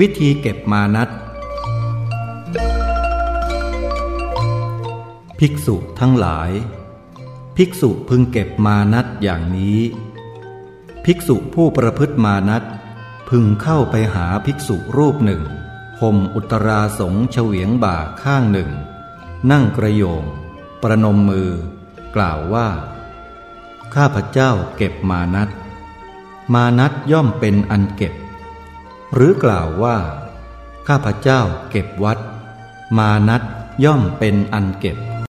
วิธีเก็บมานัตภิกษุทั้งหลาย ภิกษุพึงเก็บมานัตอย่างนี้ ภิกษุผู้ประพฤติมานัตพึงเข้าไปหาภิกษุรูปหนึ่งห่มอุตราสงเฉวียงบ่าข้างหนึ่ง นั่งกระโยง ประนมมือ กล่าวว่า ข้าพเจ้าเก็บมานัตมานัตย่อมเป็นอันเก็บ หรือกล่าวว่า ข้าพเจ้าเก็บวัด มานัดย่อมเป็นอันเก็บ